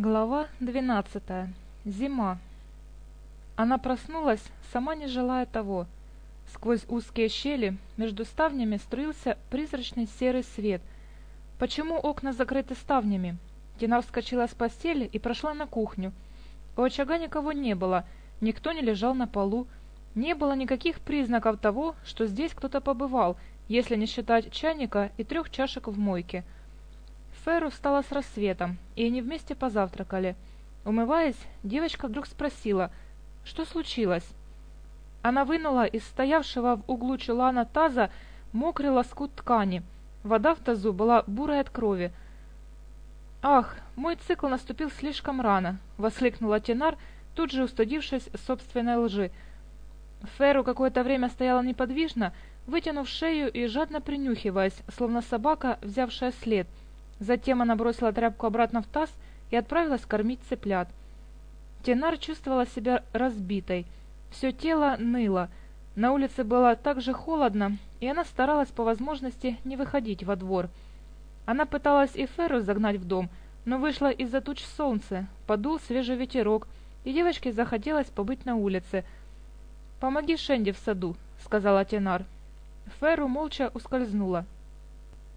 Глава двенадцатая. Зима. Она проснулась, сама не желая того. Сквозь узкие щели между ставнями струился призрачный серый свет. Почему окна закрыты ставнями? Тина вскочила с постели и прошла на кухню. У очага никого не было, никто не лежал на полу. Не было никаких признаков того, что здесь кто-то побывал, если не считать чайника и трех чашек в мойке – Феру встала с рассветом, и они вместе позавтракали. Умываясь, девочка вдруг спросила, что случилось. Она вынула из стоявшего в углу чулана таза мокрый лоскут ткани. Вода в тазу была бурой от крови. «Ах, мой цикл наступил слишком рано!» — воскликнула Тенар, тут же устудившись собственной лжи. Феру какое-то время стояла неподвижно, вытянув шею и жадно принюхиваясь, словно собака, взявшая след — Затем она бросила тряпку обратно в таз и отправилась кормить цыплят. Тенар чувствовала себя разбитой. Все тело ныло. На улице было так же холодно, и она старалась по возможности не выходить во двор. Она пыталась и Ферру загнать в дом, но вышло из-за туч солнце, подул свежий ветерок, и девочке захотелось побыть на улице. «Помоги Шенди в саду», — сказала Тенар. Ферру молча ускользнула.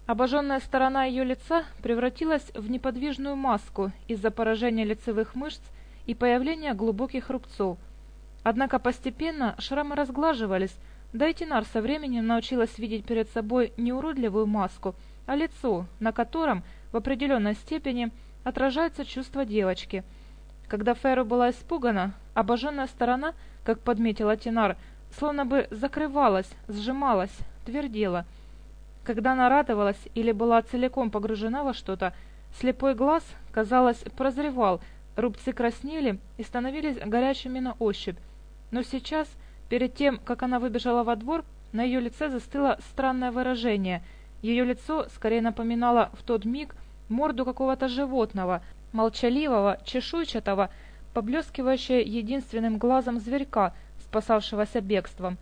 Обожженная сторона ее лица превратилась в неподвижную маску из-за поражения лицевых мышц и появления глубоких рубцов. Однако постепенно шрамы разглаживались, да и Тинар со временем научилась видеть перед собой не уродливую маску, а лицо, на котором в определенной степени отражаются чувства девочки. Когда Феру была испугана, обожженная сторона, как подметила Тинар, словно бы закрывалась, сжималась, твердела – когда она радовалась или была целиком погружена во что-то, слепой глаз, казалось, прозревал, рубцы краснели и становились горячими на ощупь. Но сейчас, перед тем, как она выбежала во двор, на ее лице застыло странное выражение. Ее лицо скорее напоминало в тот миг морду какого-то животного, молчаливого, чешуйчатого, поблескивающее единственным глазом зверька, спасавшегося бегством.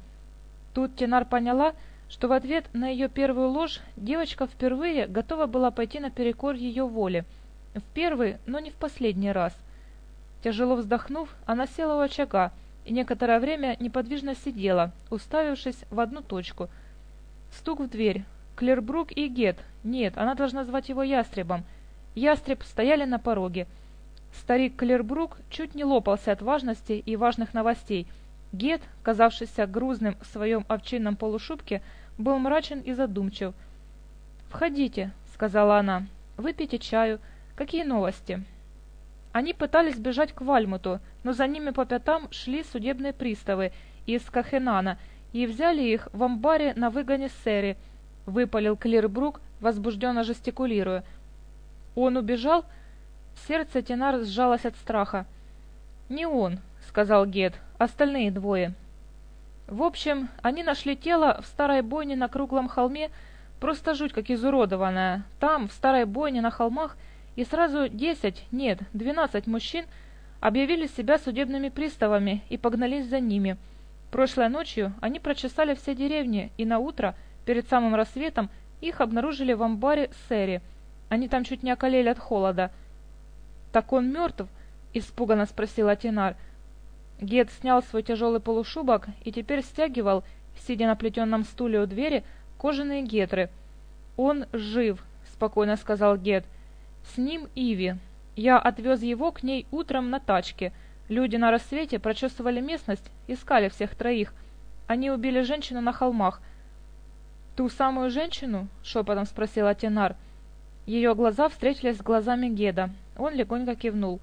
Тут Тенар поняла, что в ответ на ее первую ложь девочка впервые готова была пойти наперекор ее воле. В первый, но не в последний раз. Тяжело вздохнув, она села у очага и некоторое время неподвижно сидела, уставившись в одну точку. Стук в дверь. Клербрук и Гет. Нет, она должна звать его Ястребом. Ястреб стояли на пороге. Старик Клербрук чуть не лопался от важности и важных новостей – Гет, казавшийся грузным в своем овчинном полушубке, был мрачен и задумчив. «Входите», — сказала она, — «выпейте чаю. Какие новости?» Они пытались бежать к Вальмуту, но за ними по пятам шли судебные приставы из Кахенана и взяли их в амбаре на выгоне Сэри, — выпалил Клирбрук, возбужденно жестикулируя. «Он убежал?» Сердце Тенар сжалось от страха. «Не он», — сказал Гет, остальные двое. В общем, они нашли тело в старой бойне на круглом холме, просто жуть как изуродованная. Там, в старой бойне на холмах, и сразу десять, нет, двенадцать мужчин объявили себя судебными приставами и погнались за ними. Прошлой ночью они прочесали все деревни, и на утро, перед самым рассветом, их обнаружили в амбаре Сэри. Они там чуть не околели от холода. «Так он мертв?» — испуганно спросил атинар. Гет снял свой тяжелый полушубок и теперь стягивал, сидя на плетенном стуле у двери, кожаные гетры. «Он жив», — спокойно сказал Гет. «С ним Иви. Я отвез его к ней утром на тачке. Люди на рассвете прочесывали местность, искали всех троих. Они убили женщину на холмах». «Ту самую женщину?» — шепотом спросил Атенар. Ее глаза встретились с глазами Геда. Он легонько кивнул.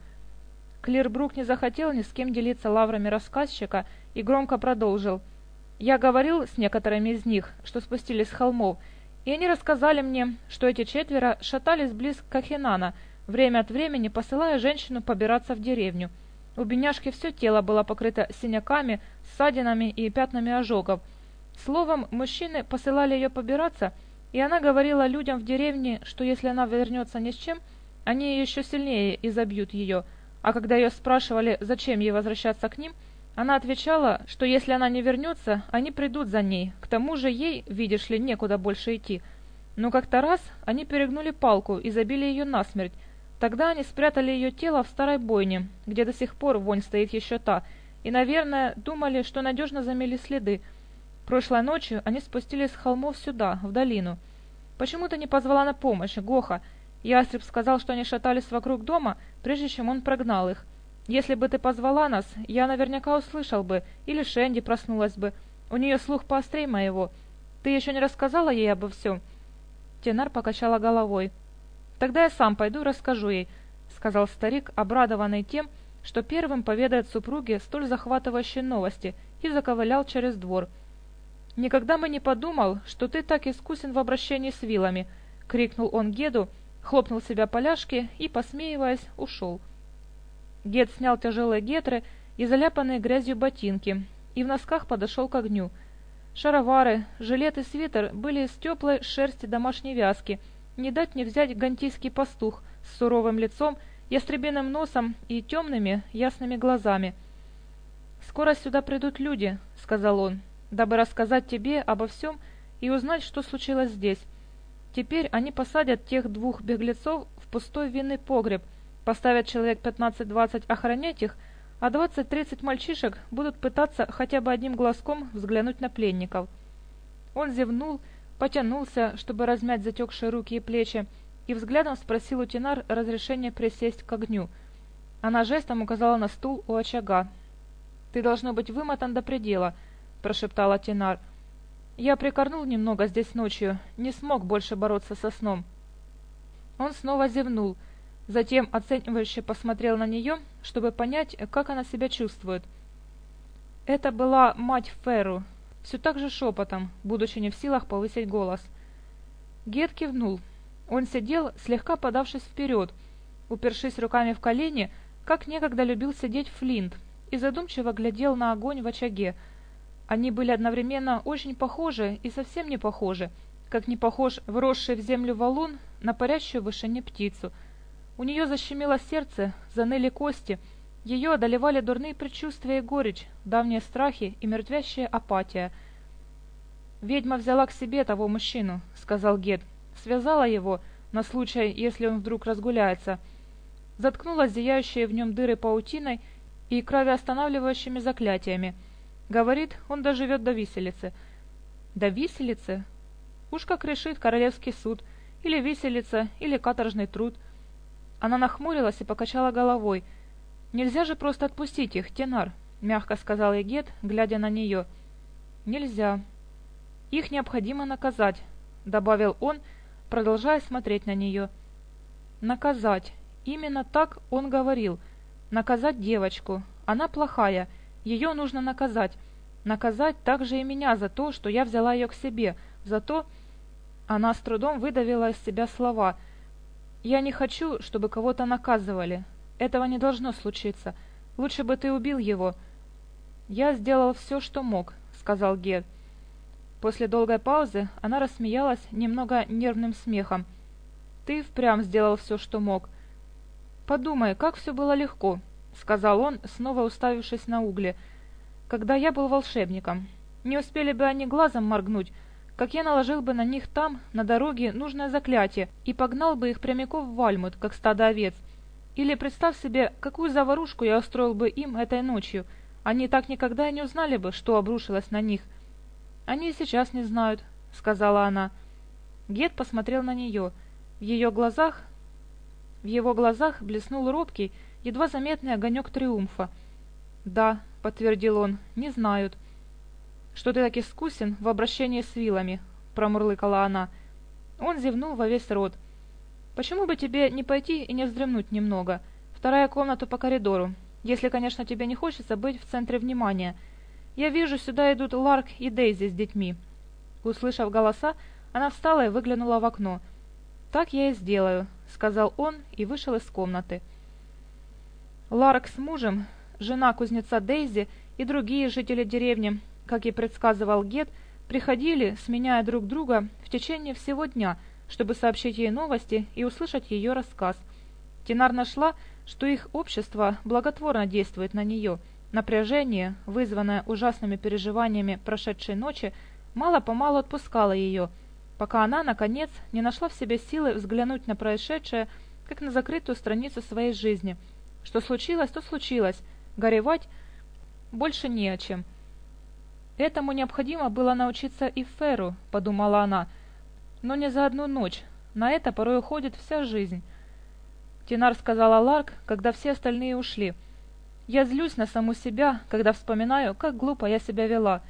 Клир Брук не захотел ни с кем делиться лаврами рассказчика и громко продолжил. «Я говорил с некоторыми из них, что спустились с холмов, и они рассказали мне, что эти четверо шатались близ Кахинана, время от времени посылая женщину побираться в деревню. У беняшки все тело было покрыто синяками, ссадинами и пятнами ожогов. Словом, мужчины посылали ее побираться, и она говорила людям в деревне, что если она вернется ни с чем, они еще сильнее изобьют ее – а когда ее спрашивали, зачем ей возвращаться к ним, она отвечала, что если она не вернется, они придут за ней, к тому же ей, видишь ли, некуда больше идти. Но как-то раз они перегнули палку и забили ее насмерть. Тогда они спрятали ее тело в старой бойне, где до сих пор вонь стоит еще та, и, наверное, думали, что надежно замели следы. Прошлой ночью они спустились с холмов сюда, в долину. Почему ты не позвала на помощь, Гоха? Ястреб сказал, что они шатались вокруг дома, прежде чем он прогнал их. Если бы ты позвала нас, я наверняка услышал бы, или Шенди проснулась бы. У нее слух поострей моего. Ты еще не рассказала ей обо всем?» Тенар покачала головой. «Тогда я сам пойду расскажу ей», — сказал старик, обрадованный тем, что первым поведает супруге столь захватывающие новости, и заковылял через двор. «Никогда бы не подумал, что ты так искусен в обращении с вилами!» — крикнул он Геду, хлопнул себя поляшки и, посмеиваясь, ушел. Гет снял тяжелые гетры и заляпанные грязью ботинки и в носках подошел к огню. Шаровары, жилет и свитер были из теплой шерсти домашней вязки, не дать не взять гантийский пастух с суровым лицом, ястребиным носом и темными ясными глазами. «Скоро сюда придут люди», — сказал он, — «дабы рассказать тебе обо всем и узнать, что случилось здесь». Теперь они посадят тех двух беглецов в пустой винный погреб, поставят человек 15-20 охранять их, а 20-30 мальчишек будут пытаться хотя бы одним глазком взглянуть на пленников. Он зевнул, потянулся, чтобы размять затекшие руки и плечи, и взглядом спросил у Тинар разрешения присесть к огню. Она жестом указала на стул у очага. «Ты должно быть вымотан до предела», — прошептала Тинар. — «Я прикорнул немного здесь ночью, не смог больше бороться со сном». Он снова зевнул, затем оценивающе посмотрел на нее, чтобы понять, как она себя чувствует. Это была мать Ферру, все так же шепотом, будучи не в силах повысить голос. Гет кивнул. Он сидел, слегка подавшись вперед, упершись руками в колени, как некогда любил сидеть Флинт, и задумчиво глядел на огонь в очаге. Они были одновременно очень похожи и совсем не похожи, как не похож вросший в землю валун на парящую в вышине птицу. У нее защемило сердце, заныли кости, ее одолевали дурные предчувствия и горечь, давние страхи и мертвящая апатия. «Ведьма взяла к себе того мужчину», — сказал Гед, — «связала его, на случай, если он вдруг разгуляется» заткнула зияющие в нем дыры паутиной и кровеостанавливающими заклятиями — Говорит, он доживет до виселицы. До виселицы? Уж как решит королевский суд. Или виселица, или каторжный труд. Она нахмурилась и покачала головой. «Нельзя же просто отпустить их, Тенар», — мягко сказал Егет, глядя на нее. «Нельзя. Их необходимо наказать», — добавил он, продолжая смотреть на нее. «Наказать. Именно так он говорил. Наказать девочку. Она плохая. Ее нужно наказать. Наказать также и меня за то, что я взяла ее к себе, за то... Она с трудом выдавила из себя слова. «Я не хочу, чтобы кого-то наказывали. Этого не должно случиться. Лучше бы ты убил его». «Я сделал все, что мог», — сказал Гед. После долгой паузы она рассмеялась немного нервным смехом. «Ты впрямь сделал все, что мог. Подумай, как все было легко. сказал он, снова уставившись на угли. Когда я был волшебником, не успели бы они глазом моргнуть, как я наложил бы на них там, на дороге, нужное заклятие и погнал бы их прямиком в Вальмут, как стадо овец. Или представь себе, какую заварушку я устроил бы им этой ночью. Они так никогда и не узнали бы, что обрушилось на них. Они и сейчас не знают, — сказала она. Гет посмотрел на нее. В ее глазах... В его глазах блеснул робкий, едва заметный огонек триумфа. «Да», — подтвердил он, — «не знают». «Что ты так искусен в обращении с вилами», — промурлыкала она. Он зевнул во весь рот. «Почему бы тебе не пойти и не вздремнуть немного? Вторая комната по коридору, если, конечно, тебе не хочется быть в центре внимания. Я вижу, сюда идут Ларк и Дейзи с детьми». Услышав голоса, она встала и выглянула в окно. «Так я и сделаю», — сказал он и вышел из комнаты. Ларк с мужем, жена кузнеца Дейзи и другие жители деревни как и предсказывал Гет, приходили, сменяя друг друга в течение всего дня, чтобы сообщить ей новости и услышать ее рассказ. Тинар нашла, что их общество благотворно действует на нее. Напряжение, вызванное ужасными переживаниями прошедшей ночи, мало-помалу отпускало ее, пока она, наконец, не нашла в себе силы взглянуть на происшедшее как на закрытую страницу своей жизни. что случилось, то случилось. Горевать больше не о чем. Этому необходимо было научиться и Феру, подумала она, но не за одну ночь. На это порой уходит вся жизнь. Тинар сказала Ларк, когда все остальные ушли. Я злюсь на саму себя, когда вспоминаю, как глупо я себя вела.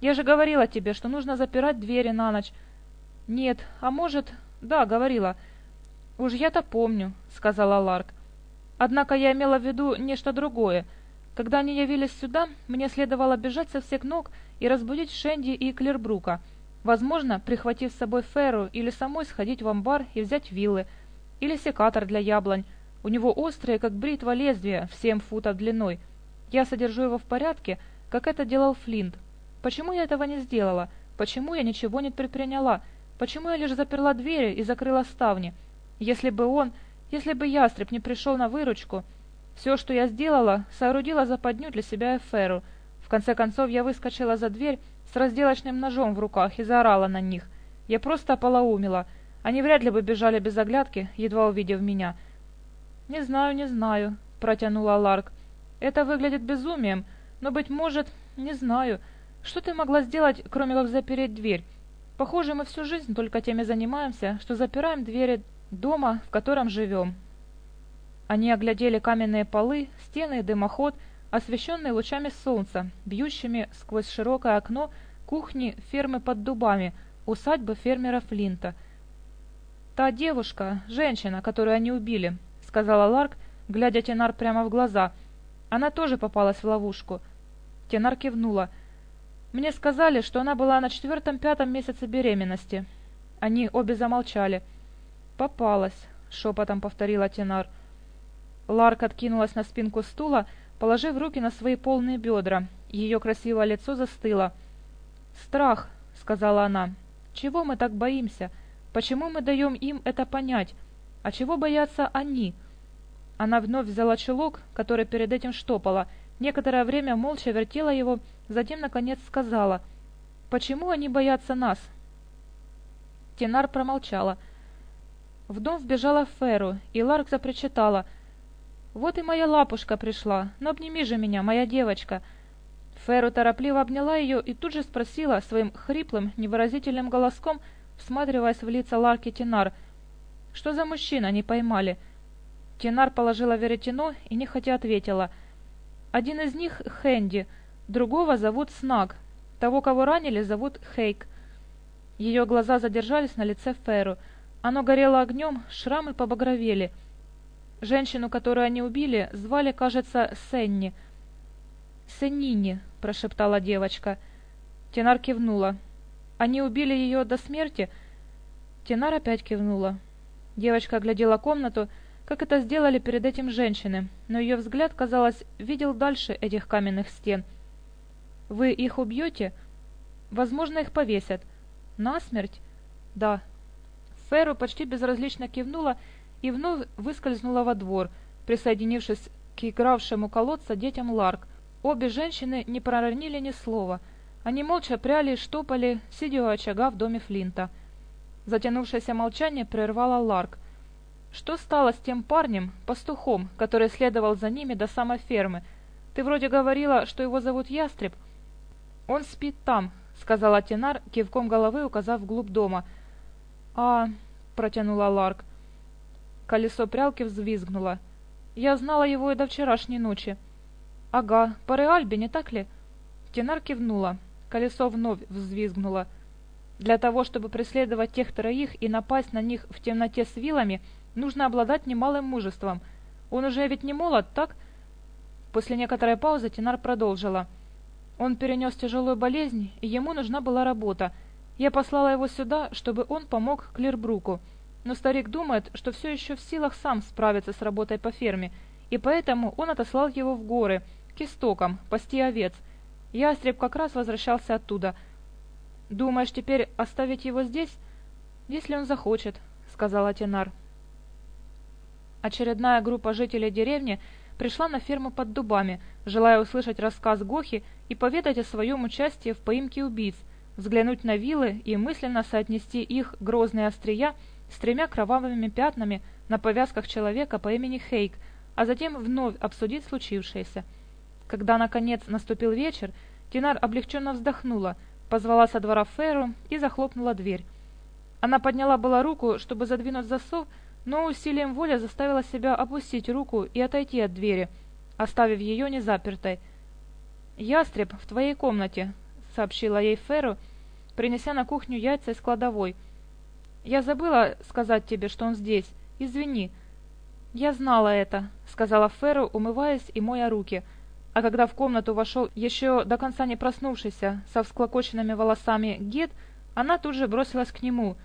Я же говорила тебе, что нужно запирать двери на ночь. Нет, а может... Да, говорила. Уж я-то помню, сказала Ларк. Однако я имела в виду нечто другое. Когда они явились сюда, мне следовало бежать со всех ног и разбудить Шенди и Клербрука. Возможно, прихватив с собой Ферру или самой сходить в амбар и взять вилы. Или секатор для яблонь. У него острые, как бритва, лезвия в семь футов длиной. Я содержу его в порядке, как это делал Флинт. Почему я этого не сделала? Почему я ничего не предприняла? Почему я лишь заперла двери и закрыла ставни? Если бы он... если бы ястреб не пришел на выручку... Все, что я сделала, соорудила западню для себя Эферу. В конце концов, я выскочила за дверь с разделочным ножом в руках и заорала на них. Я просто ополоумила — они вряд ли бы бежали без оглядки, едва увидев меня. «Не знаю, не знаю», — протянула Ларк. «Это выглядит безумием, но, быть может, не знаю. Что ты могла сделать, кроме как запереть дверь? Похоже, мы всю жизнь только теми занимаемся, что запираем двери дома, в котором живем. Они оглядели каменные полы, стены и дымоход, освещенные лучами солнца, бьющими сквозь широкое окно кухни фермы под дубами, усадьбы фермера Флинта. «Та девушка, женщина, которую они убили», — сказала Ларк, глядя Тенар прямо в глаза. «Она тоже попалась в ловушку». Тенар кивнула. «Мне сказали, что она была на четвертом-пятом месяце беременности». Они обе замолчали. «Тенар» «Попалась!» — шепотом повторила Тенар. Ларк откинулась на спинку стула, положив руки на свои полные бедра. Ее красивое лицо застыло. «Страх!» — сказала она. «Чего мы так боимся? Почему мы даем им это понять? А чего боятся они?» Она вновь взяла чулок, который перед этим штопала, некоторое время молча вертела его, затем, наконец, сказала, «Почему они боятся нас?» Тенар промолчала — В дом вбежала Феру, и Ларк запричитала, «Вот и моя лапушка пришла, но обними же меня, моя девочка!» Феру торопливо обняла ее и тут же спросила своим хриплым, невыразительным голоском, всматриваясь в лица Ларки Тинар. «Что за мужчина они поймали?» Тинар положила веретено и нехотя ответила. «Один из них — Хэнди, другого зовут Снаг, того, кого ранили, зовут Хейк». Ее глаза задержались на лице Феру. Оно горело огнем, шрамы побагровели. Женщину, которую они убили, звали, кажется, Сенни. «Сеннини», — прошептала девочка. Тенар кивнула. «Они убили ее до смерти?» Тенар опять кивнула. Девочка оглядела комнату, как это сделали перед этим женщины, но ее взгляд, казалось, видел дальше этих каменных стен. «Вы их убьете?» «Возможно, их повесят». «Насмерть?» «Да». Феру почти безразлично кивнула и вновь выскользнула во двор, присоединившись к игравшему колодца детям Ларк. Обе женщины не проронили ни слова. Они молча пряли и штопали, сидя у очага в доме Флинта. Затянувшееся молчание прервало Ларк. «Что стало с тем парнем, пастухом, который следовал за ними до самой фермы? Ты вроде говорила, что его зовут Ястреб». «Он спит там», — сказала Тенар, кивком головы указав вглубь дома — а, протянула Ларк. Колесо прялки взвизгнуло. Я знала его и до вчерашней ночи. Ага, по Реальбе, не так ли? Тенар кивнула. Колесо вновь взвизгнуло. Для того, чтобы преследовать тех троих и напасть на них в темноте с вилами, нужно обладать немалым мужеством. Он уже ведь не молод, так? После некоторой паузы Тенар продолжила. Он перенес тяжелую болезнь, и ему нужна была работа — я послала его сюда, чтобы он помог Клербруку. Но старик думает, что все еще в силах сам справиться с работой по ферме, и поэтому он отослал его в горы, к истокам, пасти овец. Ястреб как раз возвращался оттуда. «Думаешь, теперь оставить его здесь?» «Если он захочет», — сказала Тенар. Очередная группа жителей деревни пришла на ферму под дубами, желая услышать рассказ Гохи и поведать о своем участии в поимке убийц — взглянуть на вилы и мысленно соотнести их грозные острия с тремя кровавыми пятнами на повязках человека по имени Хейк, а затем вновь обсудить случившееся. Когда, наконец, наступил вечер, Тинар облегченно вздохнула, позвала со двора Феру и захлопнула дверь. Она подняла была руку, чтобы задвинуть засов, но усилием воли заставила себя опустить руку и отойти от двери, оставив ее незапертой. «Ястреб в твоей комнате», — сообщила ей Феру, — принеся на кухню яйца из кладовой. «Я забыла сказать тебе, что он здесь. Извини». «Я знала это», — сказала Феру, умываясь и моя руки. А когда в комнату вошел еще до конца не проснувшийся, со всклокоченными волосами Гет, она тут же бросилась к нему.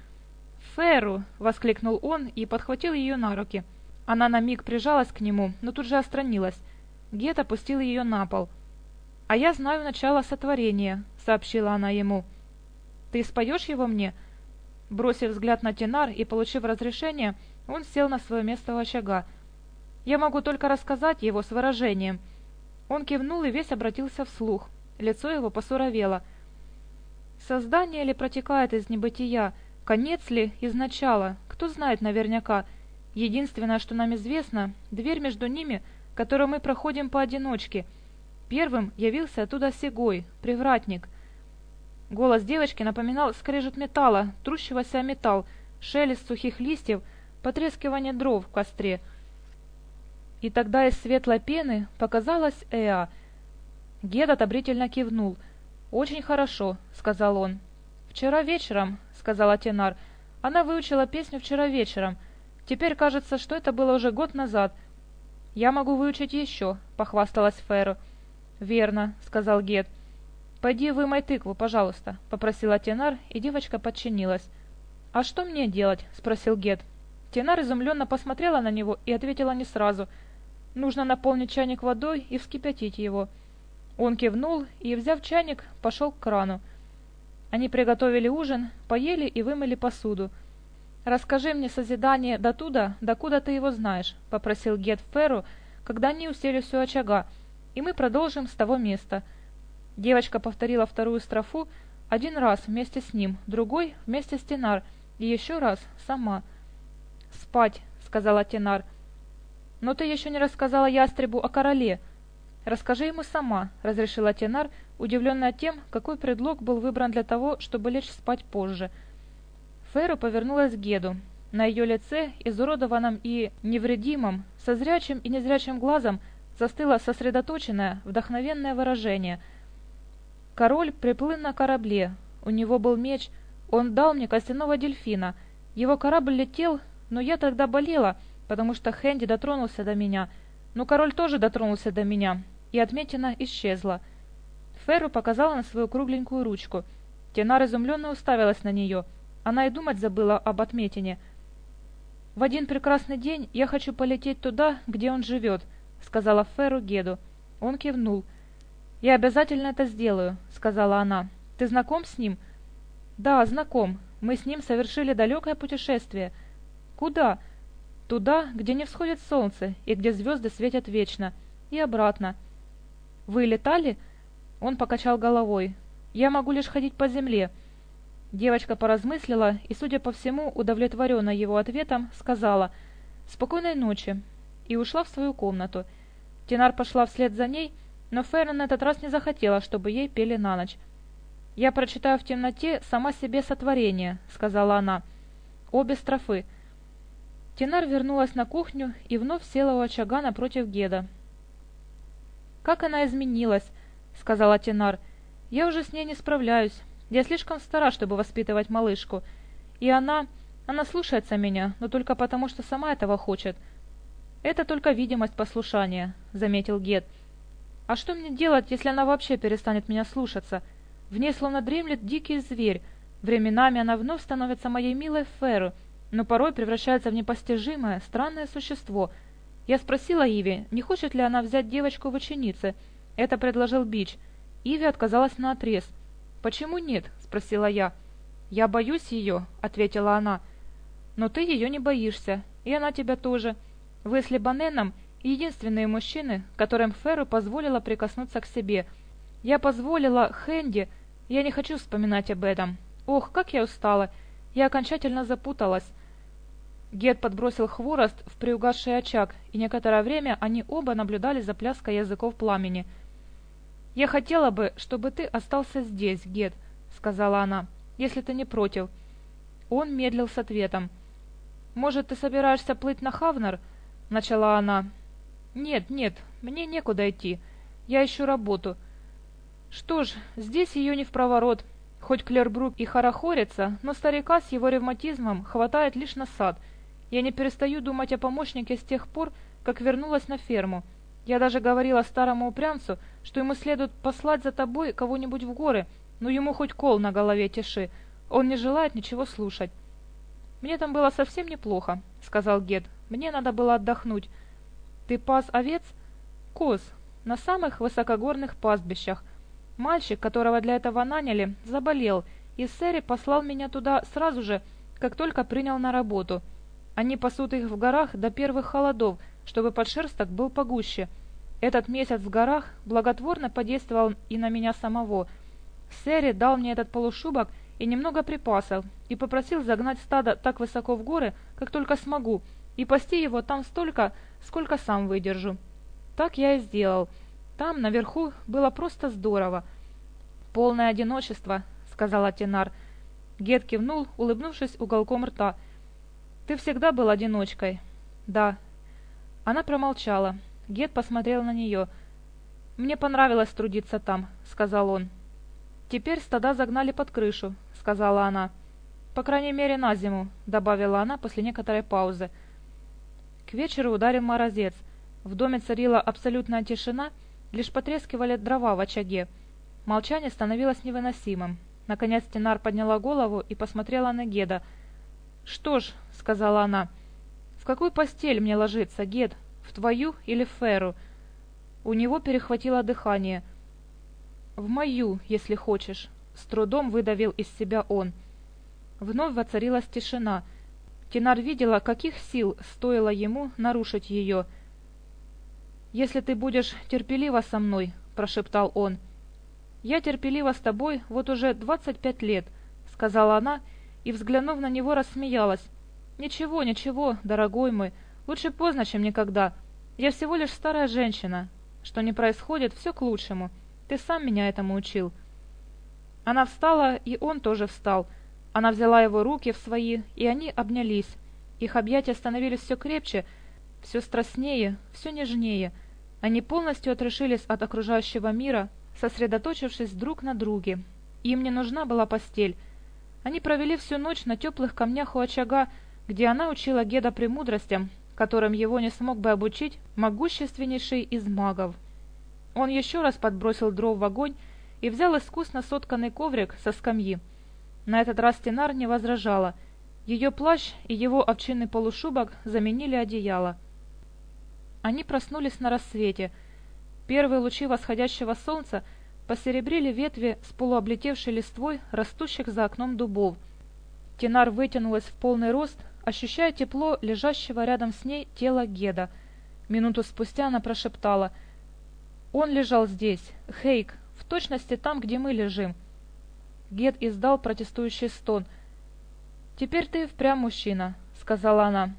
«Феру!» — воскликнул он и подхватил ее на руки. Она на миг прижалась к нему, но тут же отстранилась. Гет опустил ее на пол. «А я знаю начало сотворения», — сообщила она ему. «Ты споешь его мне?» Бросив взгляд на Тенар и получив разрешение, он сел на свое место у очага. «Я могу только рассказать его с выражением». Он кивнул и весь обратился вслух. Лицо его посуровело. «Создание ли протекает из небытия? Конец ли из начала? Кто знает наверняка? Единственное, что нам известно, дверь между ними, которую мы проходим поодиночке. Первым явился оттуда Сегой, привратник. Голос девочки напоминал скрежет металла, трущегося о металл, шелест сухих листьев, потрескивание дров в костре. И тогда из светлой пены показалась Эа. Гед одобрительно кивнул. «Очень хорошо», — сказал он. «Вчера вечером», — сказала Тенар, — «она выучила песню вчера вечером. Теперь кажется, что это было уже год назад». «Я могу выучить еще», — похвасталась Ферро. «Верно», — сказал Гед. «Поди вымой тыкву, пожалуйста», — попросила Тенар, и девочка подчинилась. «А что мне делать?» — спросил Гет. Тенар изумленно посмотрела на него и ответила не сразу. «Нужно наполнить чайник водой и вскипятить его». Он кивнул и, взяв чайник, пошел к крану. Они приготовили ужин, поели и вымыли посуду. «Расскажи мне созидание до туда, докуда ты его знаешь», — попросил Гет Ферру, когда они уселись у очага, «и мы продолжим с того места». Девочка повторила вторую строфу один раз вместе с ним, другой вместе с Тенар и еще раз сама. «Спать», — сказала Тенар. «Но ты еще не рассказала ястребу о короле». «Расскажи ему сама», — разрешила Тенар, удивленная тем, какой предлог был выбран для того, чтобы лечь спать позже. Феру повернулась к Геду. На ее лице, изуродованном и невредимом, со зрячим и незрячим глазом, застыло сосредоточенное, вдохновенное выражение — Король приплыл на корабле. У него был меч. Он дал мне костяного дельфина. Его корабль летел, но я тогда болела, потому что Хэнди дотронулся до меня. Но король тоже дотронулся до меня. И отметина исчезла. Ферру показала на свою кругленькую ручку. Тенар изумленно уставилась на нее. Она и думать забыла об отметине. «В один прекрасный день я хочу полететь туда, где он живет», — сказала Ферру Геду. Он кивнул. «Я обязательно это сделаю», — сказала она. «Ты знаком с ним?» «Да, знаком. Мы с ним совершили далекое путешествие». «Куда?» «Туда, где не всходит солнце и где звезды светят вечно. И обратно». «Вы летали?» Он покачал головой. «Я могу лишь ходить по земле». Девочка поразмыслила и, судя по всему, удовлетворенно его ответом, сказала «Спокойной ночи» и ушла в свою комнату. Тенар пошла вслед за ней но Феррен на этот раз не захотела, чтобы ей пели на ночь. «Я прочитаю в темноте сама себе сотворение», — сказала она. «Обе строфы». Тинар вернулась на кухню и вновь села у очага напротив Геда. «Как она изменилась», — сказала Тинар. «Я уже с ней не справляюсь. Я слишком стара, чтобы воспитывать малышку. И она... она слушается меня, но только потому, что сама этого хочет». «Это только видимость послушания», — заметил Гед. А что мне делать, если она вообще перестанет меня слушаться? В ней словно дремлет дикий зверь. Временами она вновь становится моей милой Феру, но порой превращается в непостижимое, странное существо. Я спросила Иви, не хочет ли она взять девочку в ученицы. Это предложил Бич. Иви отказалась на отрез. «Почему нет?» – спросила я. «Я боюсь ее», – ответила она. «Но ты ее не боишься, и она тебя тоже. Вы с Лебаненом единственные мужчины, которым Феру позволила прикоснуться к себе. Я позволила Хэнди... Я не хочу вспоминать об этом. Ох, как я устала. Я окончательно запуталась. Гет подбросил хворост в приугасший очаг, и некоторое время они оба наблюдали за пляской языков пламени. «Я хотела бы, чтобы ты остался здесь, Гет», — сказала она, — «если ты не против». Он медлил с ответом. «Может, ты собираешься плыть на Хавнер?» — начала она, «Нет, нет, мне некуда идти. Я ищу работу». «Что ж, здесь ее не в проворот. Хоть Клербрук и хорохорится, но старика с его ревматизмом хватает лишь на сад. Я не перестаю думать о помощнике с тех пор, как вернулась на ферму. Я даже говорила старому упрямцу, что ему следует послать за тобой кого-нибудь в горы, но ему хоть кол на голове тиши. Он не желает ничего слушать». «Мне там было совсем неплохо», — сказал Гет. «Мне надо было отдохнуть». Ты пас овец? Коз. На самых высокогорных пастбищах. Мальчик, которого для этого наняли, заболел, и Сэри послал меня туда сразу же, как только принял на работу. Они пасут их в горах до первых холодов, чтобы подшерсток был погуще. Этот месяц в горах благотворно подействовал и на меня самого. Сэри дал мне этот полушубок и немного припасов, и попросил загнать стадо так высоко в горы, как только смогу, и пасти его там столько, сколько сам выдержу. Так я и сделал. Там, наверху, было просто здорово. «Полное одиночество», — сказала Тенар. Гет кивнул, улыбнувшись уголком рта. «Ты всегда был одиночкой?» «Да». Она промолчала. Гет посмотрел на нее. «Мне понравилось трудиться там», — сказал он. «Теперь стада загнали под крышу», — сказала она. «По крайней мере, на зиму», — добавила она после некоторой паузы. К вечеру ударил морозец. В доме царила абсолютная тишина, лишь потрескивали дрова в очаге. Молчание становилось невыносимым. Наконец Тинар подняла голову и посмотрела на Геда. «Что ж», — сказала она, — «в какую постель мне ложиться, Гед? В твою или в Феру?» У него перехватило дыхание. «В мою, если хочешь», — с трудом выдавил из себя он. Вновь воцарилась тишина — Тенар видела, каких сил стоило ему нарушить ее — «Если ты будешь терпелива со мной», — прошептал он. «Я терпелива с тобой вот уже двадцать пять лет», — сказала она, и, взглянув на него, рассмеялась. «Ничего, ничего, дорогой мой, лучше поздно, чем никогда. Я всего лишь старая женщина. Что не происходит, все к лучшему. Ты сам меня этому учил». Она встала, и он тоже встал. Она взяла его руки в свои, и они обнялись. Их объятия становились все крепче, все страстнее, все нежнее — они полностью отрешились от окружающего мира, сосредоточившись друг на друге. Им не нужна была постель. Они провели всю ночь на теплых камнях у очага, где она учила Геда премудростям, которым его не смог бы обучить могущественнейший из магов. Он еще раз подбросил дров в огонь и взял искусно сотканный коврик со скамьи. На этот раз Тенар не возражала. Ее плащ и его овчинный полушубок заменили одеяло. Они проснулись на рассвете. Первые лучи восходящего солнца посеребрили ветви с полуоблетевшей листвой растущих за окном дубов. Тинар вытянулась в полный рост, ощущая тепло лежащего рядом с ней тела Геда. Минуту спустя она прошептала. «Он лежал здесь, Хейк, в точности там, где мы лежим». Гет издал протестующий стон. «Теперь ты впрямь мужчина», — сказала она.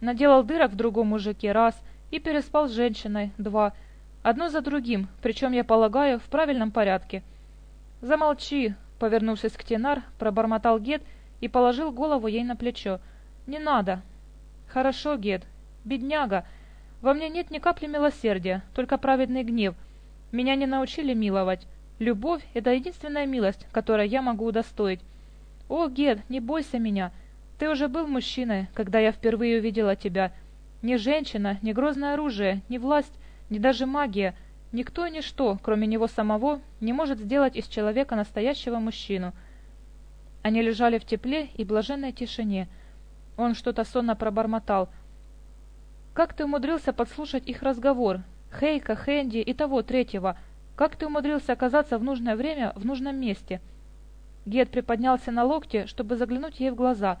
Наделал дырок в другом мужике раз и переспал с женщиной два. Одно за другим, причем, я полагаю, в правильном порядке. «Замолчи», — повернувшись к Тенар, пробормотал Гет и положил голову ей на плечо. «Не надо». «Хорошо, Гет. Бедняга. Во мне нет ни капли милосердия, только праведный гнев. Меня не научили миловать. Любовь – это единственная милость, которой я могу удостоить. О, Гер, не бойся меня. Ты уже был мужчиной, когда я впервые увидела тебя. Ни женщина, ни грозное оружие, ни власть, ни даже магия – Никто и ничто, кроме него самого, не может сделать из человека настоящего мужчину. Они лежали в тепле и блаженной тишине. Он что-то сонно пробормотал. «Как ты умудрился подслушать их разговор? Хейка, Хэнди и того третьего. Как ты умудрился оказаться в нужное время в нужном месте?» Гет приподнялся на локте, чтобы заглянуть ей в глаза.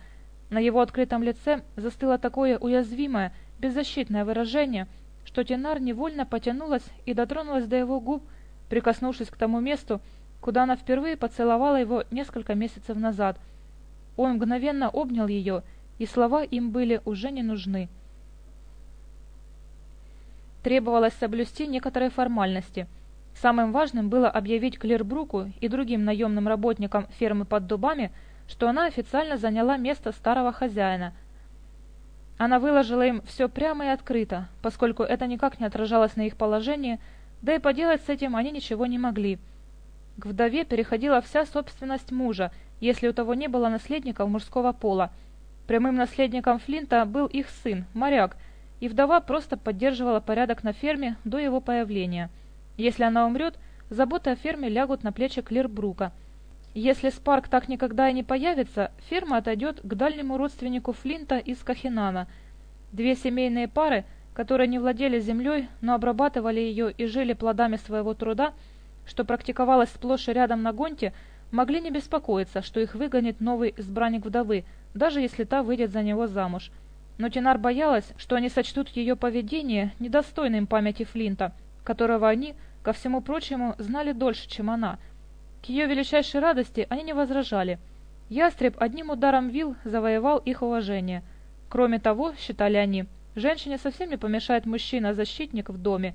На его открытом лице застыло такое уязвимое, беззащитное выражение, что Тенар невольно потянулась и дотронулась до его губ, прикоснувшись к тому месту, куда она впервые поцеловала его несколько месяцев назад. Он мгновенно обнял ее, и слова им были уже не нужны. Требовалось соблюсти некоторые формальности – Самым важным было объявить Клербруку и другим наемным работникам фермы под дубами, что она официально заняла место старого хозяина. Она выложила им все прямо и открыто, поскольку это никак не отражалось на их положении, да и поделать с этим они ничего не могли. К вдове переходила вся собственность мужа, если у того не было наследников мужского пола. Прямым наследником Флинта был их сын, моряк, и вдова просто поддерживала порядок на ферме до его появления – если она умрет, заботы о ферме лягут на плечи Клирбрука. Если Спарк так никогда и не появится, ферма отойдет к дальнему родственнику Флинта из Кахинана. Две семейные пары, которые не владели землей, но обрабатывали ее и жили плодами своего труда, что практиковалось сплошь и рядом на Гонте, могли не беспокоиться, что их выгонит новый избранник вдовы, даже если та выйдет за него замуж. Но Тинар боялась, что они сочтут ее поведение недостойным памяти Флинта – которого они, ко всему прочему, знали дольше, чем она. К ее величайшей радости они не возражали. Ястреб одним ударом вил завоевал их уважение. Кроме того, считали они, женщине совсем не помешает мужчина-защитник в доме.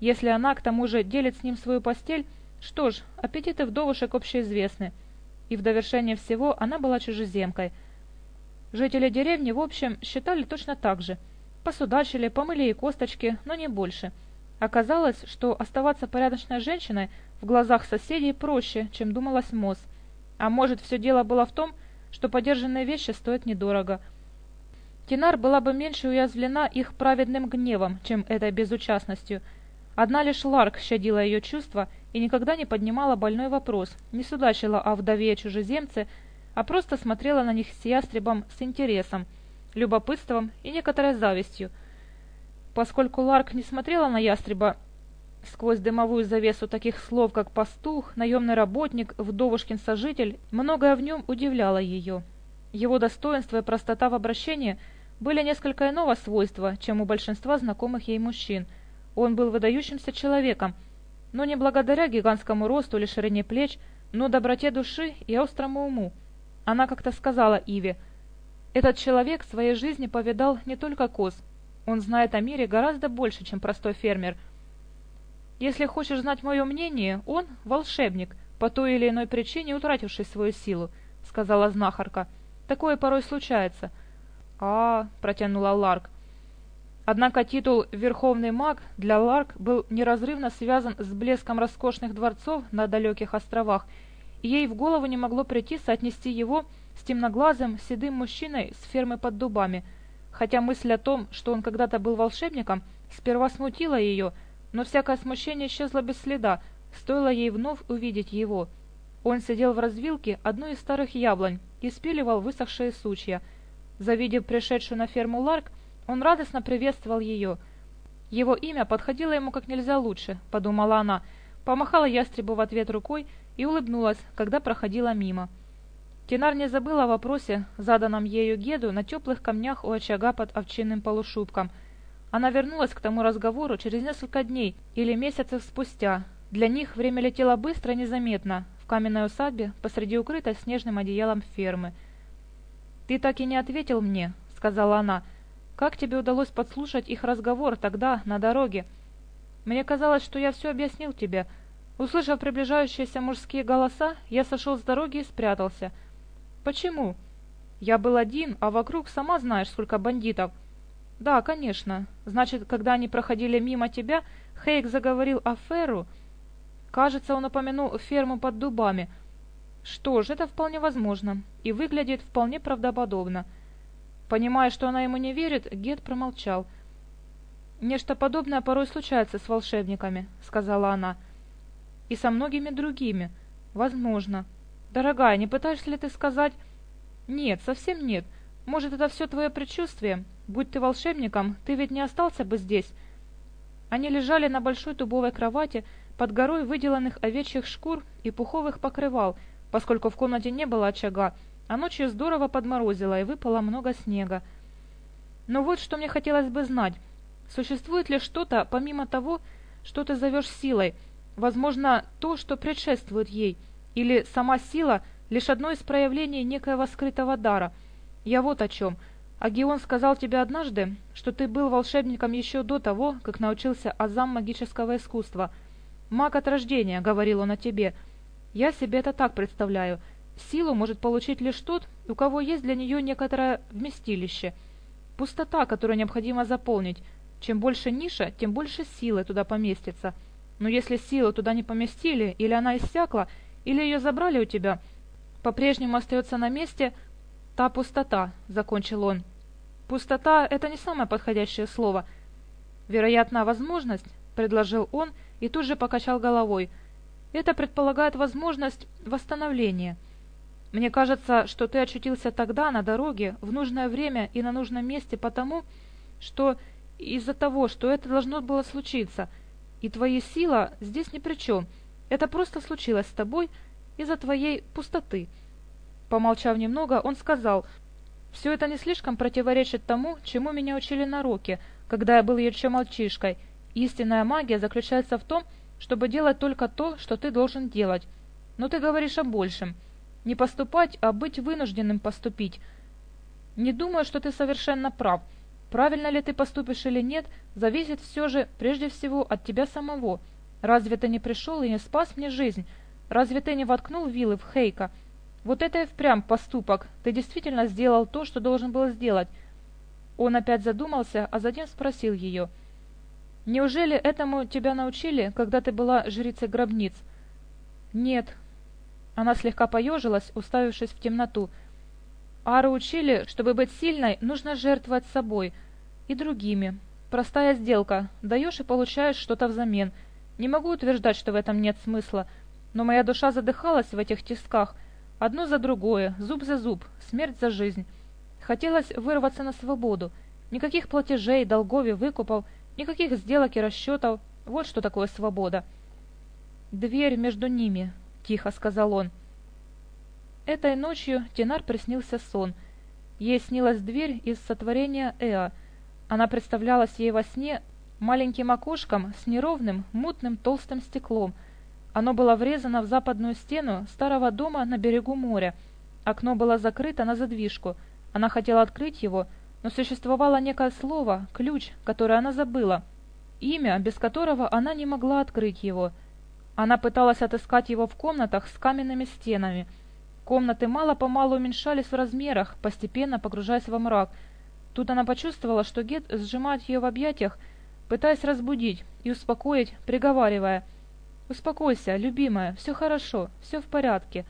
Если она, к тому же, делит с ним свою постель, что ж, аппетиты вдовушек общеизвестны. И в довершение всего она была чужеземкой. Жители деревни, в общем, считали точно так же. Посудачили, помыли и косточки, но не больше – Оказалось, что оставаться порядочной женщиной в глазах соседей проще, чем думалось Мосс. А может, все дело было в том, что подержанные вещи стоят недорого. Тинар была бы меньше уязвлена их праведным гневом, чем этой безучастностью. Одна лишь Ларк щадила ее чувства и никогда не поднимала больной вопрос, не судачила о вдове чужеземце, а просто смотрела на них с ястребом с интересом, любопытством и некоторой завистью – поскольку Ларк не смотрела на ястреба сквозь дымовую завесу таких слов, как пастух, наемный работник, вдовушкин сожитель, многое в нем удивляло ее. Его достоинство и простота в обращении были несколько иного свойства, чем у большинства знакомых ей мужчин. Он был выдающимся человеком, но не благодаря гигантскому росту или ширине плеч, но доброте души и острому уму. Она как-то сказала Иве, «Этот человек в своей жизни повидал не только коз, он знает о мире гораздо больше, чем простой фермер. Если хочешь знать мое мнение, он — волшебник, по той или иной причине утративший свою силу, — сказала знахарка. Такое порой случается. а, -а, -а протянула Ларк. Однако титул «Верховный маг» для Ларк был неразрывно связан с блеском роскошных дворцов на далеких островах, ей в голову не могло прийти соотнести его с темноглазым седым мужчиной с фермы под дубами — хотя мысль о том, что он когда-то был волшебником, сперва смутила ее, но всякое смущение исчезло без следа, стоило ей вновь увидеть его. Он сидел в развилке одной из старых яблонь и спиливал высохшие сучья. Завидев пришедшую на ферму Ларк, он радостно приветствовал ее. Его имя подходило ему как нельзя лучше, подумала она, помахала ястребу в ответ рукой и улыбнулась, когда проходила мимо. Кинар не забыл о вопросе, заданном ею Геду на теплых камнях у очага под овчинным полушубком. Она вернулась к тому разговору через несколько дней или месяцев спустя. Для них время летело быстро и незаметно, в каменной усадьбе, посреди укрытой снежным одеялом фермы. «Ты так и не ответил мне», — сказала она. «Как тебе удалось подслушать их разговор тогда, на дороге? Мне казалось, что я все объяснил тебе. Услышав приближающиеся мужские голоса, я сошел с дороги и спрятался». Почему? Я был один, а вокруг сама знаешь, сколько бандитов. Да, конечно. Значит, когда они проходили мимо тебя, Хейк заговорил о ферру. Кажется, он упомянул ферму под дубами. Что ж, это вполне возможно. И выглядит вполне правдоподобно. Понимая, что она ему не верит, Гет промолчал. «Нечто подобное порой случается с волшебниками», — сказала она. «И со многими другими. Возможно». «Дорогая, не пытаешься ли ты сказать...» «Нет, совсем нет. Может, это все твое предчувствие? Будь ты волшебником, ты ведь не остался бы здесь». Они лежали на большой дубовой кровати под горой выделанных овечьих шкур и пуховых покрывал, поскольку в комнате не было очага, а ночью здорово подморозило и выпало много снега. Но вот что мне хотелось бы знать. Существует ли что-то, помимо того, что ты зовешь силой? Возможно, то, что предшествует ей – или сама сила лишь одно из проявлений некоего скрытого дара. Я вот о чем. Агион сказал тебе однажды, что ты был волшебником еще до того, как научился азам магического искусства. «Маг от рождения», — говорил он о тебе. «Я себе это так представляю. Силу может получить лишь тот, у кого есть для нее некоторое вместилище. Пустота, которую необходимо заполнить. Чем больше ниша, тем больше силы туда поместится. Но если силу туда не поместили или она иссякла, — или ее забрали у тебя? По-прежнему остается на месте та пустота», — закончил он. «Пустота — это не самое подходящее слово. Вероятно, возможность», — предложил он и тут же покачал головой. «Это предполагает возможность восстановления. Мне кажется, что ты очутился тогда на дороге в нужное время и на нужном месте потому, что из-за того, что это должно было случиться, и твоя сила здесь ни при чем». Это просто случилось с тобой из-за твоей пустоты». Помолчав немного, он сказал, «Все это не слишком противоречит тому, чему меня учили на руке, когда я был еще мальчишкой. Истинная магия заключается в том, чтобы делать только то, что ты должен делать. Но ты говоришь о большем. Не поступать, а быть вынужденным поступить. Не думаю, что ты совершенно прав. Правильно ли ты поступишь или нет, зависит все же прежде всего от тебя самого». Разве ты не пришел и не спас мне жизнь? Разве ты не воткнул вилы в Хейка? Вот это и впрямь поступок. Ты действительно сделал то, что должен был сделать. Он опять задумался, а затем спросил ее. «Неужели этому тебя научили, когда ты была жрицей гробниц?» «Нет». Она слегка поежилась, уставившись в темноту. Ару учили, чтобы быть сильной, нужно жертвовать собой и другими. Простая сделка. Даешь и получаешь что-то взамен. Не могу утверждать, что в этом нет смысла, но моя душа задыхалась в этих тисках. Одно за другое, зуб за зуб, смерть за жизнь. Хотелось вырваться на свободу. Никаких платежей, долгов и выкупов, никаких сделок и расчетов. Вот что такое свобода. «Дверь между ними», — тихо сказал он. Этой ночью Тенар приснился сон. Ей снилась дверь из сотворения Эа. Она представлялась ей во сне маленьким окошком с неровным, мутным, толстым стеклом. Оно было врезано в западную стену старого дома на берегу моря. Окно было закрыто на задвижку. Она хотела открыть его, но существовало некое слово, ключ, которое она забыла. Имя, без которого она не могла открыть его. Она пыталась отыскать его в комнатах с каменными стенами. Комнаты мало-помалу уменьшались в размерах, постепенно погружаясь во мрак. Тут она почувствовала, что Гет сжимает ее в объятиях, пытаясь разбудить и успокоить, приговаривая «Успокойся, любимая, все хорошо, все в порядке».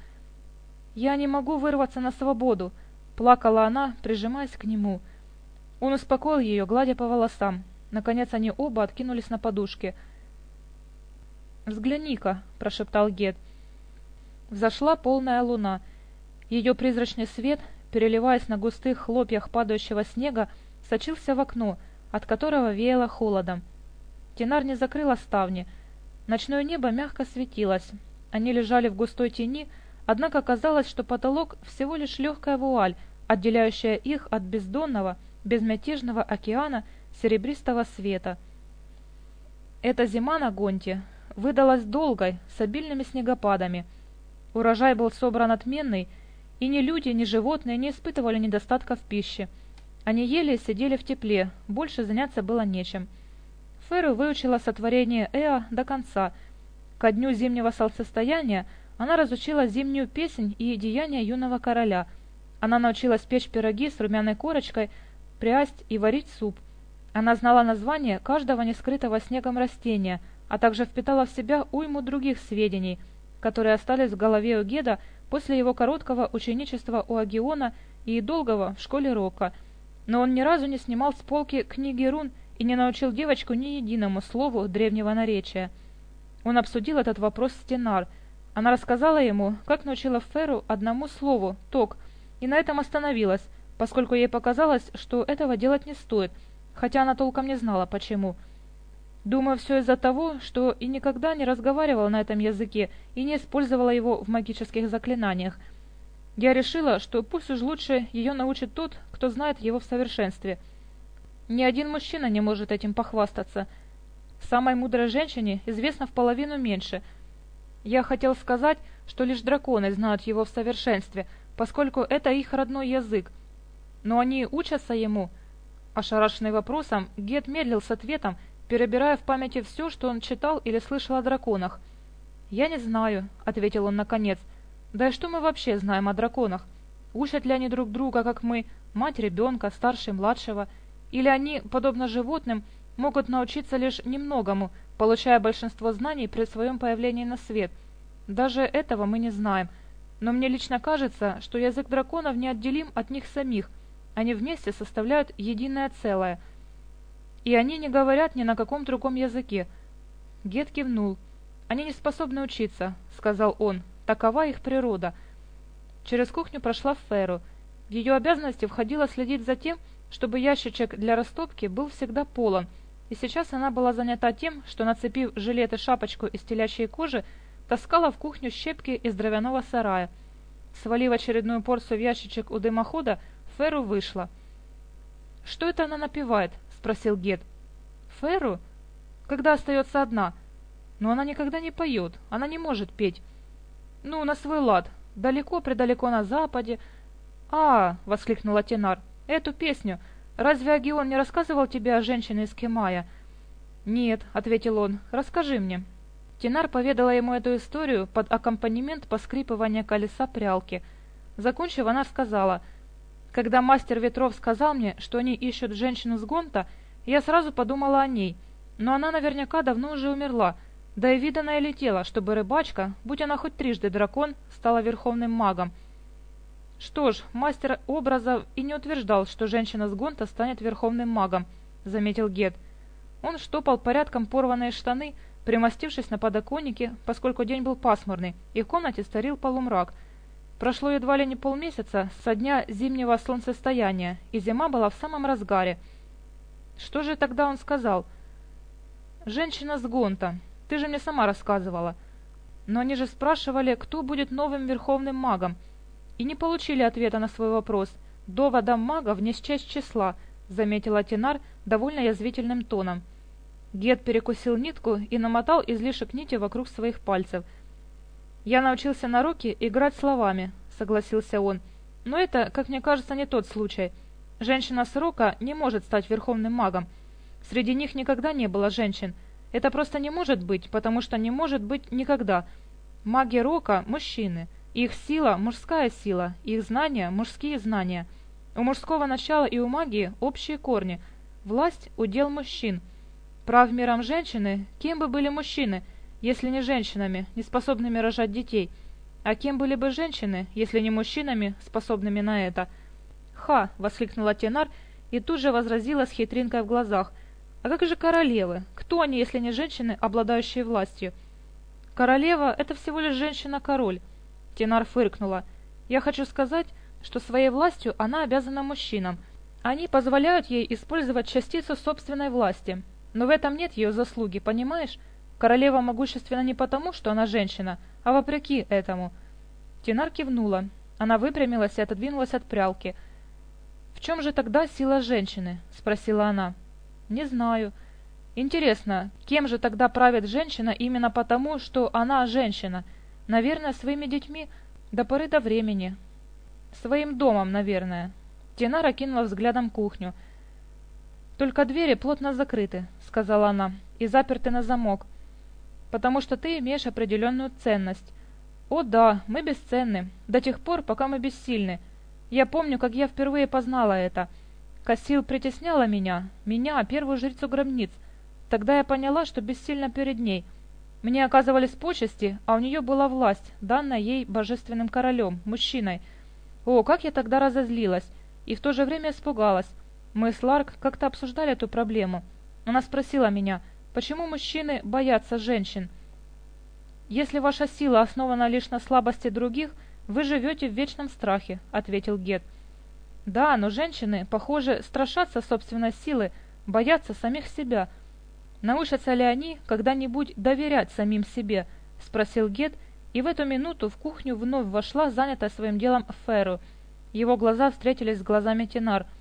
«Я не могу вырваться на свободу», — плакала она, прижимаясь к нему. Он успокоил ее, гладя по волосам. Наконец они оба откинулись на подушке. «Взгляни-ка», — прошептал Гет. Взошла полная луна. Ее призрачный свет, переливаясь на густых хлопьях падающего снега, сочился в окно — от которого веяло холодом. не закрыла ставни. Ночное небо мягко светилось. Они лежали в густой тени, однако казалось, что потолок всего лишь легкая вуаль, отделяющая их от бездонного, безмятежного океана серебристого света. Эта зима на Гонте выдалась долгой, с обильными снегопадами. Урожай был собран отменный, и ни люди, ни животные не испытывали недостатка в пище – они ели и сидели в тепле, больше заняться было нечем. Феру выучила сотворение Эа до конца. Ко дню зимнего солнцестояния она разучила зимнюю песнь и деяния юного короля. Она научилась печь пироги с румяной корочкой, прясть и варить суп. Она знала название каждого нескрытого снегом растения, а также впитала в себя уйму других сведений, которые остались в голове у Геда после его короткого ученичества у Агиона и долгого в школе Рока – но он ни разу не снимал с полки книги рун и не научил девочку ни единому слову древнего наречия. Он обсудил этот вопрос с Тенар. Она рассказала ему, как научила Феру одному слову «ток», и на этом остановилась, поскольку ей показалось, что этого делать не стоит, хотя она толком не знала, почему. Думаю, все из-за того, что и никогда не разговаривал на этом языке и не использовала его в магических заклинаниях – Я решила, что пусть уж лучше ее научит тот, кто знает его в совершенстве. Ни один мужчина не может этим похвастаться. Самой мудрой женщине известно в половину меньше. Я хотел сказать, что лишь драконы знают его в совершенстве, поскольку это их родной язык. Но они учатся ему?» Ошарашенный вопросом, Гет медлил с ответом, перебирая в памяти все, что он читал или слышал о драконах. «Я не знаю», — ответил он наконец. «Да и что мы вообще знаем о драконах? Учат ли они друг друга, как мы, мать ребенка, старший младшего? Или они, подобно животным, могут научиться лишь немногому, получая большинство знаний при своем появлении на свет? Даже этого мы не знаем. Но мне лично кажется, что язык драконов неотделим от них самих. Они вместе составляют единое целое. И они не говорят ни на каком другом языке. Гет кивнул. «Они не способны учиться», — сказал он. такова их природа. Через кухню прошла Феру. В ее обязанности входило следить за тем, чтобы ящичек для растопки был всегда полон, и сейчас она была занята тем, что, нацепив жилет и шапочку из телячьей кожи, таскала в кухню щепки из дровяного сарая. Свалив очередную порцию в ящичек у дымохода, Феру вышла. «Что это она напевает?» — спросил Гет. «Феру? Когда остается одна?» «Но она никогда не поет, она не может петь». «Ну, на свой лад, далеко-предалеко на западе». «А!» — воскликнула Тенар. «Эту песню. Разве Агион не рассказывал тебе о женщине из Кемая?» «Нет», — ответил он. «Расскажи мне». Тенар поведала ему эту историю под аккомпанемент поскрипывания колеса прялки. Закончив, она сказала, «Когда мастер ветров сказал мне, что они ищут женщину с Гонта, я сразу подумала о ней, но она наверняка давно уже умерла, да и виданное летело, чтобы рыбачка, будь она хоть трижды дракон, стала верховным магом. «Что ж, мастер образа и не утверждал, что женщина с Гонта станет верховным магом», — заметил Гет. Он штопал порядком порванные штаны, примостившись на подоконнике, поскольку день был пасмурный, и в комнате старил полумрак. Прошло едва ли не полмесяца со дня зимнего солнцестояния, и зима была в самом разгаре. Что же тогда он сказал? «Женщина с Гонта», ты же мне сама рассказывала. Но они же спрашивали, кто будет новым верховным магом, и не получили ответа на свой вопрос. Довода магов не счесть числа, заметила Тинар довольно язвительным тоном. Гет перекусил нитку и намотал излишек нити вокруг своих пальцев. «Я научился на руки играть словами», — согласился он. «Но это, как мне кажется, не тот случай. Женщина с рока не может стать верховным магом. Среди них никогда не было женщин». Это просто не может быть, потому что не может быть никогда. Маги Рока – мужчины. Их сила – мужская сила, их знания – мужские знания. У мужского начала и у магии общие корни. Власть – удел мужчин. Прав миром женщины, кем бы были мужчины, если не женщинами, не способными рожать детей – а кем были бы женщины, если не мужчинами, способными на это? «Ха!» — воскликнула Тенар и тут же возразила с хитринкой в глазах — «А как же королевы? Кто они, если не женщины, обладающие властью?» «Королева — это всего лишь женщина-король», — Тенар фыркнула. «Я хочу сказать, что своей властью она обязана мужчинам. Они позволяют ей использовать частицу собственной власти, но в этом нет ее заслуги, понимаешь? Королева могущественна не потому, что она женщина, а вопреки этому. Тинар кивнула. Она выпрямилась и отодвинулась от прялки. «В чем же тогда сила женщины?» — спросила она. Не знаю. Интересно, кем же тогда правит женщина именно потому, что она женщина? Наверное, своими детьми до поры до времени. Своим домом, наверное. Тенара кинула взглядом кухню. «Только двери плотно закрыты», — сказала она, — «и заперты на замок. Потому что ты имеешь определенную ценность. «О да, мы бесценны, до тех пор, пока мы бессильны. Я помню, как я впервые познала это. Кассил притесняла меня, меня, первую жрицу гробниц. Тогда я поняла, что бессильно перед ней. Мне оказывались почести, а у нее была власть, данная ей божественным королем, мужчиной. О, как я тогда разозлилась! И в то же время испугалась. Мы с Ларк как-то обсуждали эту проблему. Она спросила меня, почему мужчины боятся женщин. «Если ваша сила основана лишь на слабости других, вы живете в вечном страхе», — ответил Гетт. Гет. «Да, но женщины, похоже, страшатся собственной силы, боятся самих себя. Научатся ли они когда-нибудь доверять самим себе?» — спросил Гет, и в эту минуту в кухню вновь вошла занятая своим делом Феру. Его глаза встретились с глазами Тенар —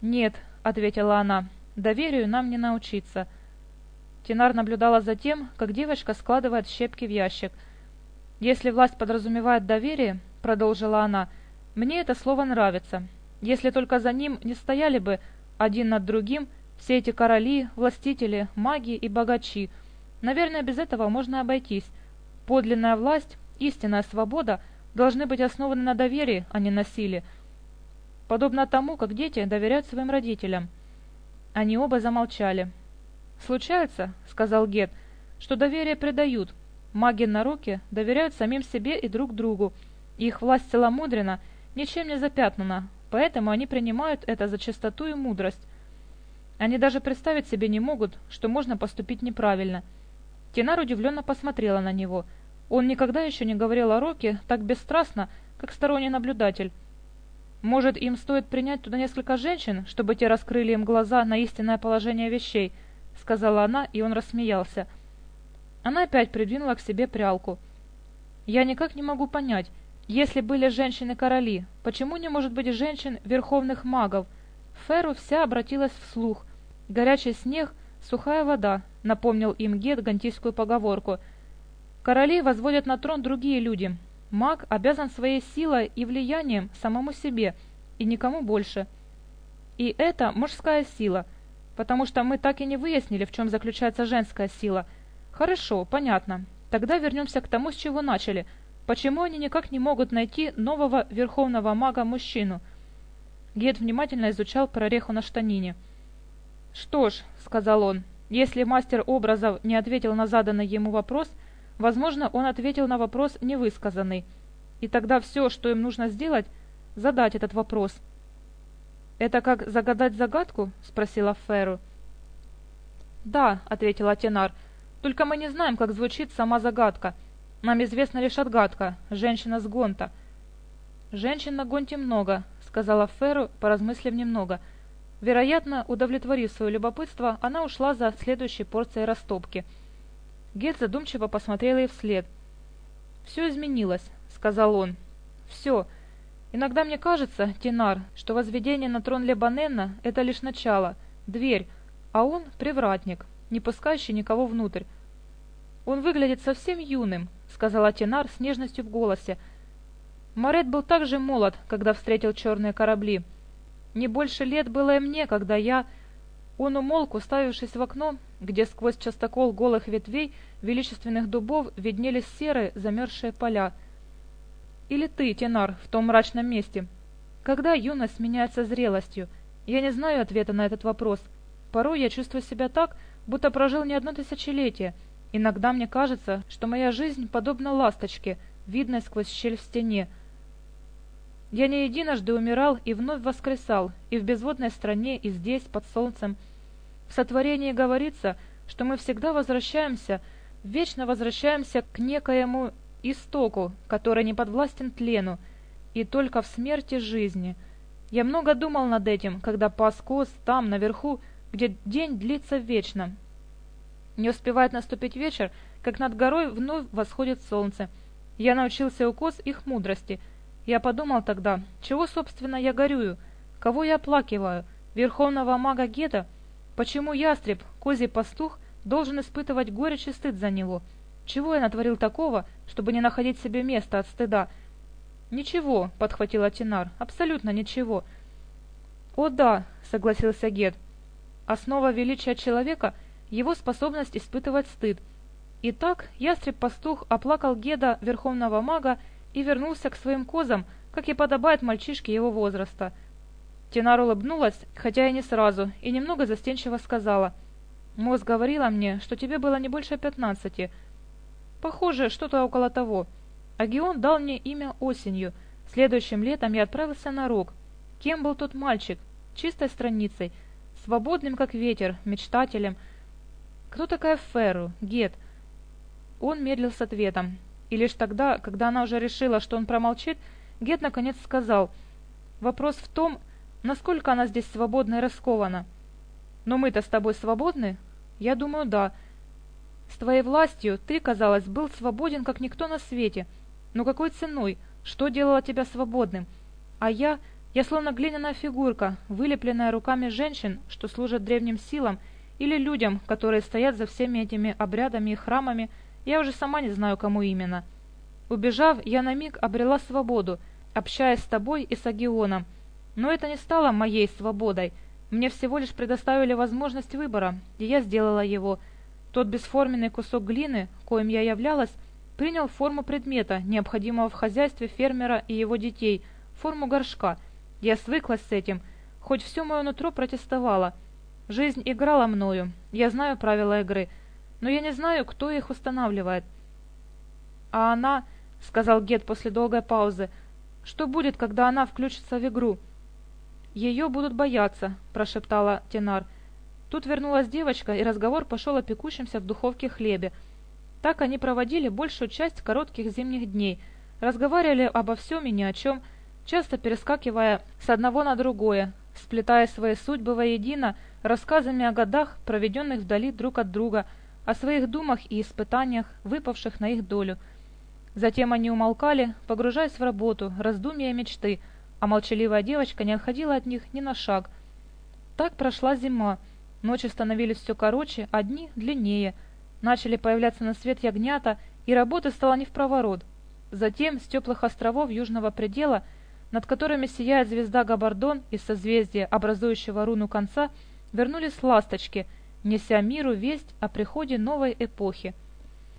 «Нет», — ответила она, — «доверию нам не научиться». Тинар наблюдала за тем, как девочка складывает щепки в ящик. «Если власть подразумевает доверие», — продолжила она, — Мне это слово нравится. Если только за ним не стояли бы один над другим все эти короли, властители, маги и богачи. Наверное, без этого можно обойтись. Подлинная власть, истинная свобода должны быть основаны на доверии, а не на силе. Подобно тому, как дети доверяют своим родителям. Они оба замолчали. «Случается, — сказал Гет, — что доверие предают. Маги на руки доверяют самим себе и друг другу. Их власть целомудрена — ничем не запятнана, поэтому они принимают это за чистоту и мудрость. Они даже представить себе не могут, что можно поступить неправильно. Тинар удивленно посмотрела на него. Он никогда еще не говорил о Роке так бесстрастно, как сторонний наблюдатель. Может, им стоит принять туда несколько женщин, чтобы те раскрыли им глаза на истинное положение вещей, сказала она, и он рассмеялся. Она опять придвинула к себе прялку. Я никак не могу понять, если были женщины короли, почему не может быть женщин верховных магов? Феру вся обратилась вслух. Горячий снег, сухая вода, напомнил им Гет гантийскую поговорку. Королей возводят на трон другие люди. Маг обязан своей силой и влиянием самому себе и никому больше. И это мужская сила, потому что мы так и не выяснили, в чем заключается женская сила. Хорошо, понятно. Тогда вернемся к тому, с чего начали – Почему они никак не могут найти нового верховного мага-мужчину? Гед внимательно изучал прореху на штанине. «Что ж», — сказал он, — «если мастер образов не ответил на заданный ему вопрос, возможно, он ответил на вопрос невысказанный. И тогда все, что им нужно сделать, — задать этот вопрос». «Это как загадать загадку?» — спросила Феру. «Да», — ответил атенар. — «только мы не знаем, как звучит сама загадка». Нам известна лишь отгадка — женщина с Гонта». «Женщин на Гонте много», — сказала Феру, поразмыслив немного. Вероятно, удовлетворив свое любопытство, она ушла за следующей порцией растопки. Гет задумчиво посмотрел ей вслед. «Все изменилось», — сказал он. «Все. Иногда мне кажется, Тинар, что возведение на трон Лебанена — это лишь начало, дверь, а он — привратник, не пускающий никого внутрь. «Он выглядит совсем юным», — сказала Тенар с нежностью в голосе. Марет был так же молод, когда встретил черные корабли. Не больше лет было и мне, когда я... Он умолк, уставившись в окно, где сквозь частокол голых ветвей величественных дубов виднелись серые замерзшие поля. «Или ты, Тенар, в том мрачном месте? Когда юность меняется зрелостью? Я не знаю ответа на этот вопрос. Порой я чувствую себя так, будто прожил не одно тысячелетие, Иногда мне кажется, что моя жизнь подобна ласточке, видной сквозь щель в стене. Я не единожды умирал и вновь воскресал, и в безводной стране, и здесь, под солнцем. В сотворении говорится, что мы всегда возвращаемся, вечно возвращаемся к некоему истоку, который не подвластен тлену, и только в смерти жизни. Я много думал над этим, когда пас коз там, наверху, где день длится вечно, Не успевает наступить вечер, как над горой вновь восходит солнце. Я научился у коз их мудрости. Я подумал тогда, чего, собственно, я горюю? Кого я оплакиваю? Верховного мага Геда? Почему ястреб, козий пастух, должен испытывать горечь и стыд за него? Чего я натворил такого, чтобы не находить себе места от стыда? «Ничего», — подхватила Тинар, — «абсолютно ничего». «О да», — согласился Гед, Основа величия человека – его способность испытывать стыд. Итак, ястреб-пастух оплакал Геда, верховного мага, и вернулся к своим козам, как и подобает мальчишке его возраста. Тенар улыбнулась, хотя и не сразу, и немного застенчиво сказала. «Мозг говорила мне, что тебе было не больше пятнадцати. Похоже, что-то около того. Агион дал мне имя осенью. Следующим летом я отправился на рог. Кем был тот мальчик? Чистой страницей – свободным, как ветер, мечтателем. Кто такая Ферру? Гет?» Он медлил с ответом. И лишь тогда, когда она уже решила, что он промолчит, Гет наконец сказал. «Вопрос в том, насколько она здесь свободна и раскована. Но мы-то с тобой свободны?» «Я думаю, да. С твоей властью ты, казалось, был свободен, как никто на свете. Но какой ценой? Что делало тебя свободным? А я...» Я словно глиняная фигурка, вылепленная руками женщин, что служат древним силам, или людям, которые стоят за всеми этими обрядами и храмами, я уже сама не знаю, кому именно. Убежав, я на миг обрела свободу, общаясь с тобой и с Агионом, но это не стало моей свободой. Мне всего лишь предоставили возможность выбора, и я сделала его. Тот бесформенный кусок глины, коим я являлась, принял форму предмета, необходимого в хозяйстве фермера и его детей, форму горшка. Я свыклась с этим, хоть все мое нутро протестовало – Жизнь играла мною, я знаю правила игры, но я не знаю, кто их устанавливает. А она, — сказал Гет после долгой паузы, — что будет, когда она включится в игру? Ее будут бояться, — прошептала Тенар. Тут вернулась девочка, и разговор пошел о пекущемся в духовке хлебе — так они проводили большую часть коротких зимних дней, разговаривали обо всем и ни о чем, часто перескакивая с одного на другое, сплетая своей судьбы воедино, рассказами о годах, проведенных вдали друг от друга, о своих думах и испытаниях, выпавших на их долю. Затем они умолкали, погружаясь в работу, раздумья и мечты, а молчаливая девочка не отходила от них ни на шаг. Так прошла зима. Ночи становились все короче, а дни длиннее. Начали появляться на свет ягнята, и работа стала не в проворот. Затем с теплых островов южного предела – над которыми сияет звезда Габардон из созвездия, образующего руну конца, вернулись ласточки, неся миру весть о приходе новой эпохи.